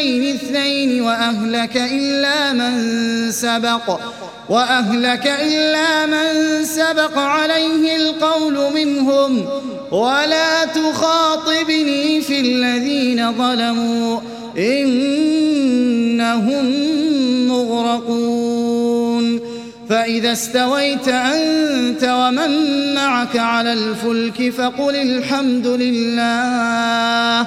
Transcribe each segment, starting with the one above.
اثنين اثنين وأهلك إلا من سبق وأهلك إلا من سبق عليه القول منهم. ولا تخاطبني في الذين ظلموا إنهم مغرقون. فإذا استويت أنت ومن معك على الفلك فقل الحمد لله.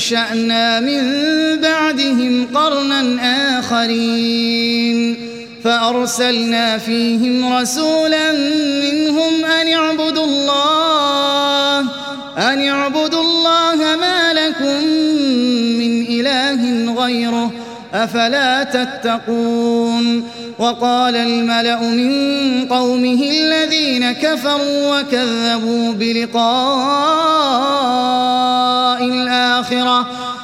أنشأنا من بعدهم قرنا آخرين فأرسلنا فيهم رسولا منهم أن اعبدوا الله أن اعبدوا الله ما لكم من إله غيره أفلا تتقون وقال الملأ من قومه الذين كفروا وكذبوا بلقائه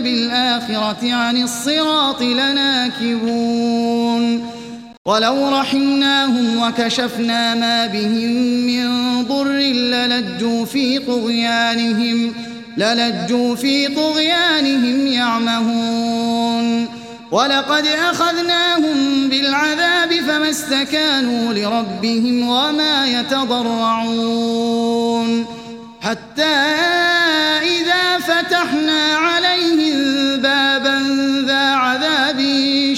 بالآخرة عن الصراط لناكبون. ولو رحمناهم وكشفنا ما بهم من ضر للجوا في طغيانهم للجوا في طغيانهم يعمهون. ولقد أخذناهم بالعذاب فما استكانوا لربهم وما يتضرعون. حتى إذا فتحنا عليهم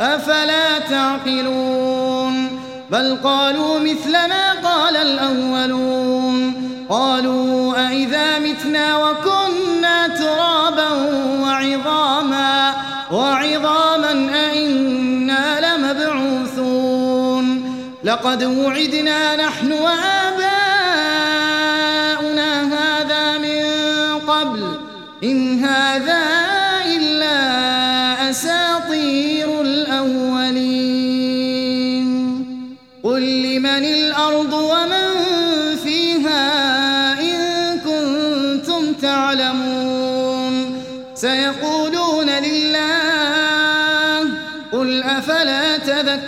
أفلا تعقلون؟ بل قالوا مثل ما قال الأولون. قالوا أئذا متنا وكنا ترابا وعظاما وعظاما أئنا لمبعوثون. لقد وعدنا نحن وآباؤنا هذا من قبل إن هذا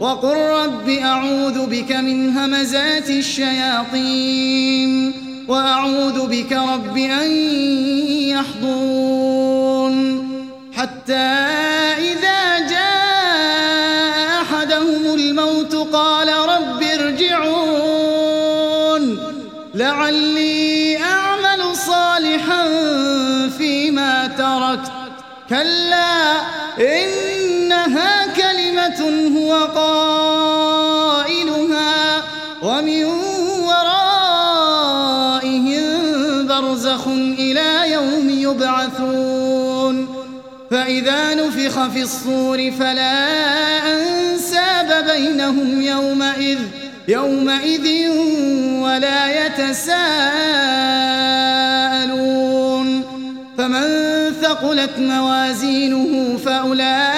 وقل رب أعوذ بك من همزات الشياطين وأعوذ بك رب أن يحضون حتى إذا جاء أحدهم الموت قال رب ارجعون لعلي أعمل صالحا فيما تركت كلا إن هو قائلها ومن ورائهم برزخ إلى يوم يبعثون فإذا نفخ في الصور فلا أنساب بينهم يومئذ يومئذ ولا يتساءلون فمن ثقلت موازينه فأولئك